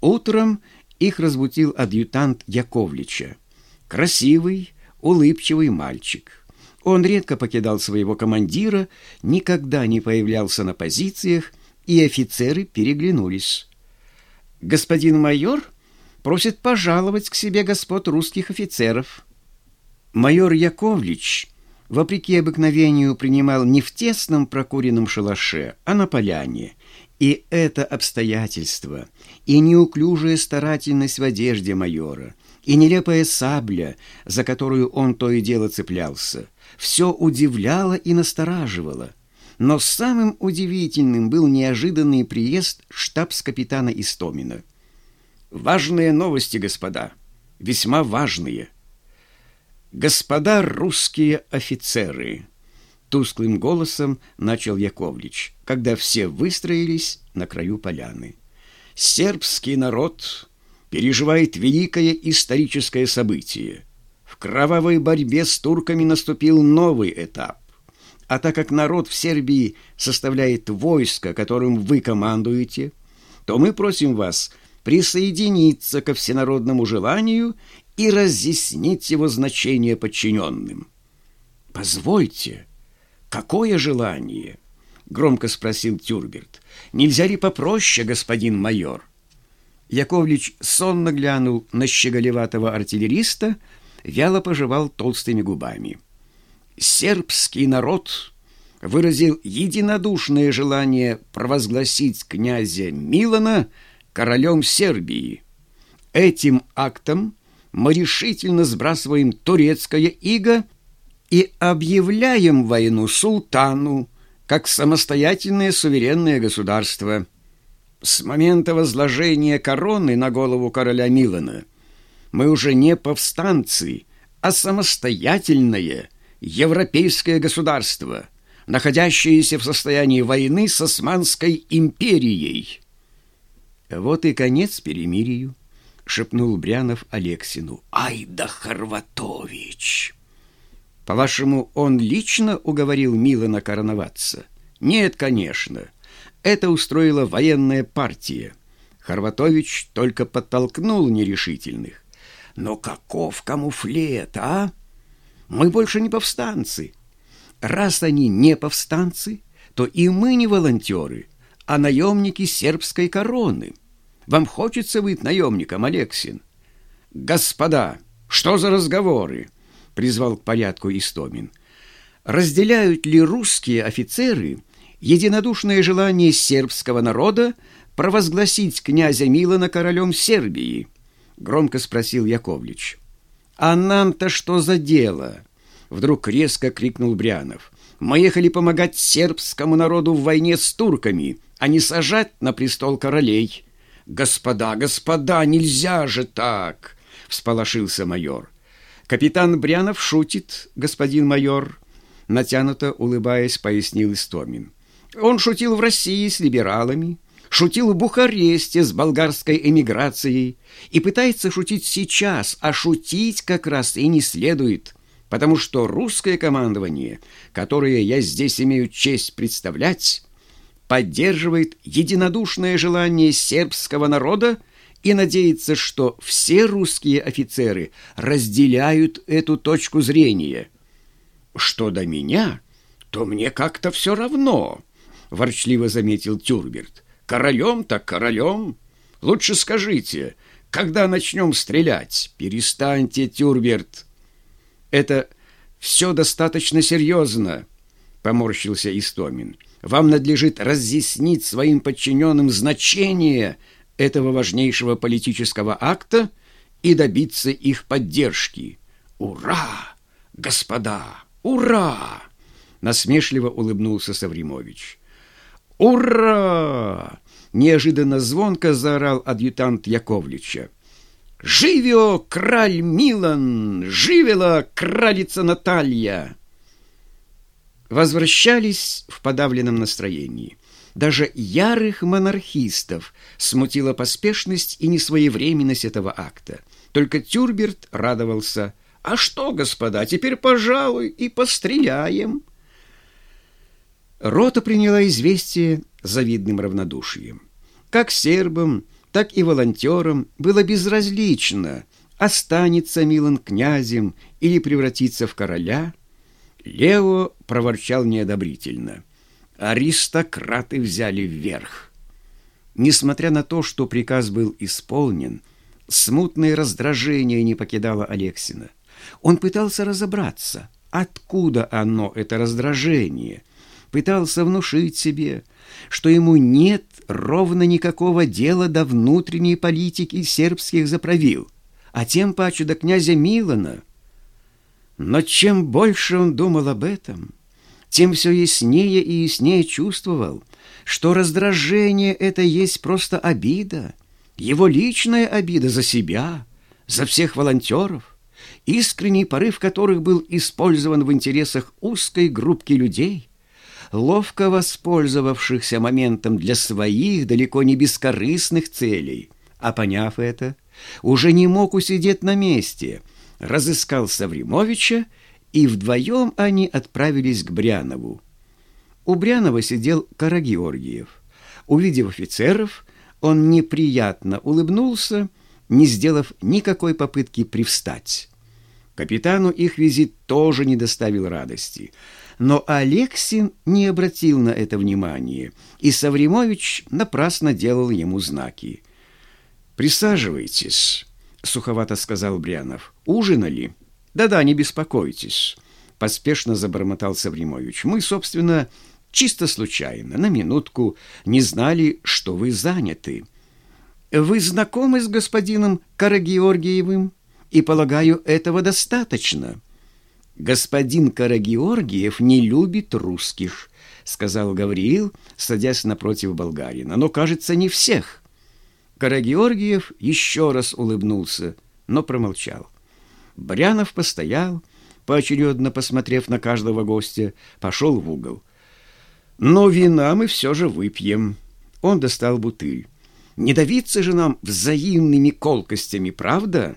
Утром их разбудил адъютант Яковлича. Красивый, улыбчивый мальчик. Он редко покидал своего командира, никогда не появлялся на позициях, и офицеры переглянулись. «Господин майор просит пожаловать к себе господ русских офицеров». Майор Яковлич, вопреки обыкновению, принимал не в тесном прокуренном шалаше, а на поляне, и это обстоятельство, и неуклюжая старательность в одежде майора, и нелепая сабля, за которую он то и дело цеплялся, все удивляло и настораживало. Но самым удивительным был неожиданный приезд штабс-капитана Истомина. «Важные новости, господа, весьма важные. Господа русские офицеры!» Тусклым голосом начал Яковлевич, когда все выстроились на краю поляны. «Сербский народ переживает великое историческое событие. В кровавой борьбе с турками наступил новый этап. А так как народ в Сербии составляет войско, которым вы командуете, то мы просим вас присоединиться ко всенародному желанию и разъяснить его значение подчиненным. Позвольте, «Какое желание?» — громко спросил Тюрберт. «Нельзя ли попроще, господин майор?» Яковлевич сонно глянул на щеголеватого артиллериста, вяло пожевал толстыми губами. «Сербский народ выразил единодушное желание провозгласить князя Милана королем Сербии. Этим актом мы решительно сбрасываем турецкое иго и объявляем войну султану как самостоятельное суверенное государство. С момента возложения короны на голову короля Милана мы уже не повстанцы, а самостоятельное европейское государство, находящееся в состоянии войны с Османской империей. Вот и конец перемирию, шепнул Брянов Алексину. Ай да Хорватович! По-вашему, он лично уговорил Милана короноваться? Нет, конечно. Это устроила военная партия. Хорватович только подтолкнул нерешительных. Но каков камуфлет, а? Мы больше не повстанцы. Раз они не повстанцы, то и мы не волонтеры, а наемники сербской короны. Вам хочется быть наемником, Алексин? Господа, что за разговоры? призвал к порядку Истомин. Разделяют ли русские офицеры единодушное желание сербского народа провозгласить князя Милана королем Сербии? Громко спросил Яковлевич. А нам-то что за дело? Вдруг резко крикнул Брянов. Мы ехали помогать сербскому народу в войне с турками, а не сажать на престол королей. Господа, господа, нельзя же так! Всполошился майор. «Капитан Брянов шутит, господин майор», — натянуто улыбаясь, пояснил Истомин. «Он шутил в России с либералами, шутил в Бухаресте с болгарской эмиграцией и пытается шутить сейчас, а шутить как раз и не следует» потому что русское командование, которое я здесь имею честь представлять, поддерживает единодушное желание сербского народа и надеется, что все русские офицеры разделяют эту точку зрения. Что до меня, то мне как-то все равно, ворчливо заметил Тюрберт. Королем так королем. Лучше скажите, когда начнем стрелять? Перестаньте, Тюрберт. Это все достаточно серьезно, поморщился Истомин. Вам надлежит разъяснить своим подчиненным значение – этого важнейшего политического акта и добиться их поддержки. Ура, господа, ура! Насмешливо улыбнулся Савримович. Ура! Неожиданно звонко заорал адъютант Яковлевича. «Живио, краль Милан! Живела кралица Наталья!» Возвращались в подавленном настроении. Даже ярых монархистов смутила поспешность и несвоевременность этого акта. Только Тюрберт радовался. «А что, господа, теперь, пожалуй, и постреляем!» Рота приняла известие завидным равнодушием. Как сербам, так и волонтерам было безразлично, останется милым князем или превратится в короля. Лео проворчал неодобрительно. Аристократы взяли вверх. Несмотря на то, что приказ был исполнен, смутное раздражение не покидало Алексина. Он пытался разобраться, откуда оно, это раздражение, пытался внушить себе, что ему нет ровно никакого дела до внутренней политики сербских заправил, а тем паче до князя Милана. Но чем больше он думал об этом, тем все яснее и яснее чувствовал, что раздражение это есть просто обида, его личная обида за себя, за всех волонтеров, искренний порыв которых был использован в интересах узкой группки людей, ловко воспользовавшихся моментом для своих далеко не бескорыстных целей. А поняв это, уже не мог усидеть на месте, разыскал Савримовича, и вдвоем они отправились к Брянову. У Брянова сидел Карагеоргиев. Увидев офицеров, он неприятно улыбнулся, не сделав никакой попытки привстать. Капитану их визит тоже не доставил радости. Но Алексин не обратил на это внимания, и Савримович напрасно делал ему знаки. «Присаживайтесь», — суховато сказал Брянов. «Ужинали?» «Да-да, не беспокойтесь», — поспешно забормотал Савримович. «Мы, собственно, чисто случайно, на минутку, не знали, что вы заняты». «Вы знакомы с господином Карагеоргиевым?» и, полагаю, этого достаточно. Господин Карагеоргиев не любит русских, сказал Гавриил, садясь напротив болгарина, но, кажется, не всех. Карагеоргиев еще раз улыбнулся, но промолчал. Брянов постоял, поочередно посмотрев на каждого гостя, пошел в угол. «Но вина мы все же выпьем». Он достал бутыль. «Не давиться же нам взаимными колкостями, правда?»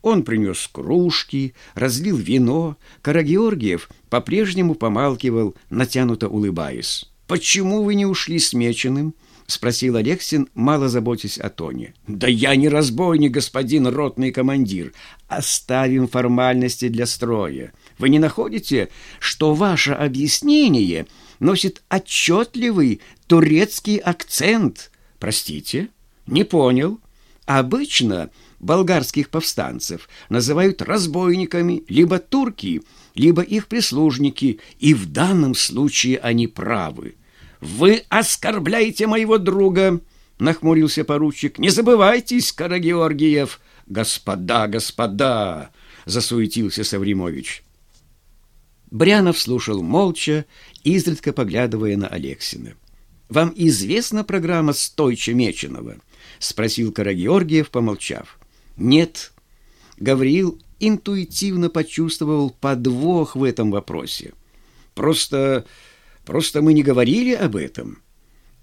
Он принес кружки, разлил вино. Карагеоргиев по-прежнему помалкивал, натянуто улыбаясь. «Почему вы не ушли с Меченым?» — спросил Алексин, мало заботясь о тоне. «Да я не разбойник, господин ротный командир. Оставим формальности для строя. Вы не находите, что ваше объяснение носит отчетливый турецкий акцент? Простите, не понял. Обычно болгарских повстанцев называют разбойниками либо турки, либо их прислужники, и в данном случае они правы. «Вы оскорбляете моего друга!» — нахмурился поручик. «Не забывайтесь, Карагеоргиев!» «Господа, господа!» — засуетился Савримович. Брянов слушал молча, изредка поглядывая на Алексина. «Вам известна программа Стойча Меченого?» — спросил Карагеоргиев, помолчав. Нет, Гавриил интуитивно почувствовал подвох в этом вопросе. Просто, просто мы не говорили об этом.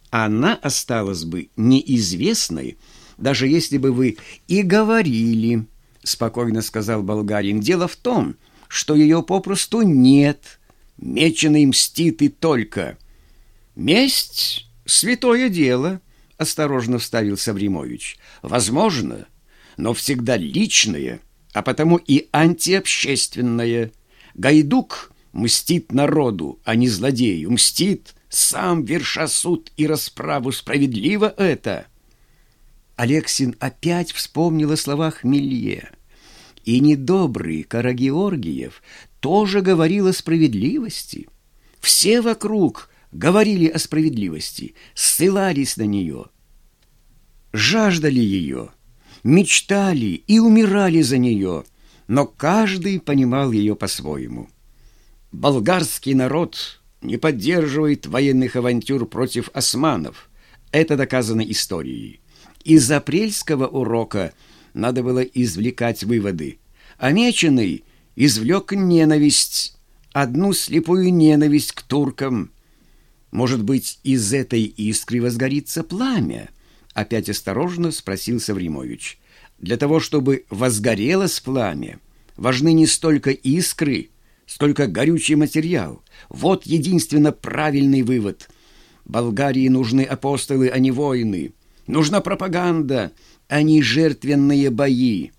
Она осталась бы неизвестной, даже если бы вы и говорили, спокойно сказал болгарин. Дело в том, что ее попросту нет. Меченый мстит и только. Месть — святое дело, осторожно вставил Савримович. Возможно, — но всегда личное, а потому и антиобщественное. Гайдук мстит народу, а не злодею, мстит, сам верша суд и расправу, справедливо это. Алексин опять вспомнил о словах Милье. И недобрый Карагеоргиев тоже говорил о справедливости. Все вокруг говорили о справедливости, ссылались на нее, жаждали ее мечтали и умирали за нее, но каждый понимал ее по-своему. Болгарский народ не поддерживает военных авантюр против османов. Это доказано историей. Из апрельского урока надо было извлекать выводы. Меченый извлек ненависть, одну слепую ненависть к туркам. Может быть, из этой искры возгорится пламя? Опять осторожно спросил Савримович. Для того, чтобы возгорелось пламя, важны не столько искры, столько горючий материал. Вот единственно правильный вывод. Болгарии нужны апостолы, а не воины. Нужна пропаганда, а не жертвенные бои.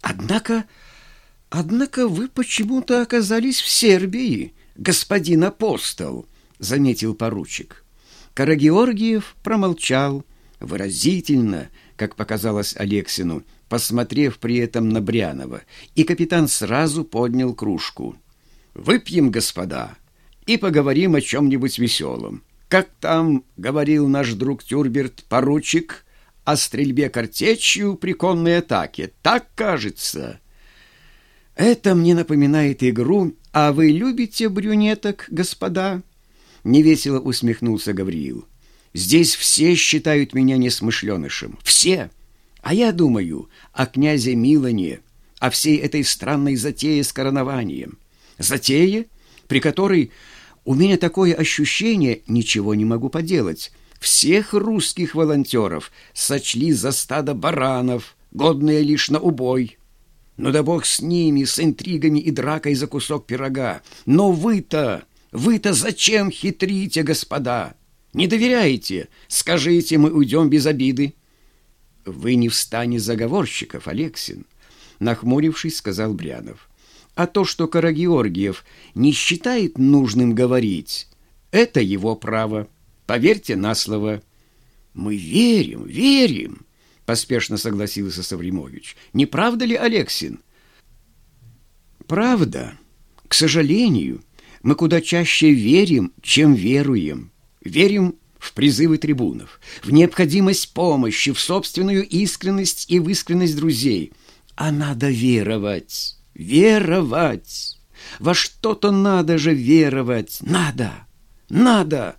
Однако, однако вы почему-то оказались в Сербии, господин апостол, заметил поручик. Карагеоргиев промолчал, выразительно, как показалось Алексину, посмотрев при этом на Брянова, и капитан сразу поднял кружку. «Выпьем, господа, и поговорим о чем-нибудь веселом. Как там, — говорил наш друг Тюрберт, поручик, — о стрельбе картечью при конной атаке. Так кажется». «Это мне напоминает игру. А вы любите брюнеток, господа?» Невесело усмехнулся Гавриил. «Здесь все считают меня несмышленышем. Все!» А я думаю о князе Милане, о всей этой странной затее с коронованием. Затее, при которой у меня такое ощущение, ничего не могу поделать. Всех русских волонтеров сочли за стадо баранов, годные лишь на убой. Ну да бог с ними, с интригами и дракой за кусок пирога. Но вы-то, вы-то зачем хитрите, господа? Не доверяете? Скажите, мы уйдем без обиды. «Вы не в стане заговорщиков, Алексин», — нахмурившись, сказал Брянов. «А то, что Карагеоргиев не считает нужным говорить, это его право. Поверьте на слово». «Мы верим, верим», — поспешно согласился Савримович. «Не правда ли, Алексин?» «Правда. К сожалению, мы куда чаще верим, чем веруем. Верим в призывы трибунов, в необходимость помощи, в собственную искренность и в искренность друзей. А надо веровать, веровать. Во что-то надо же веровать. Надо, надо.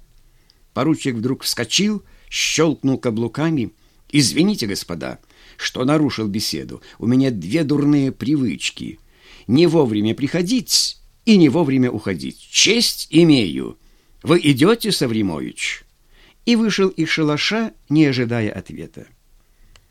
Поручик вдруг вскочил, щелкнул каблуками. «Извините, господа, что нарушил беседу. У меня две дурные привычки. Не вовремя приходить и не вовремя уходить. Честь имею. Вы идете, Савримович?» и вышел из шалаша, не ожидая ответа.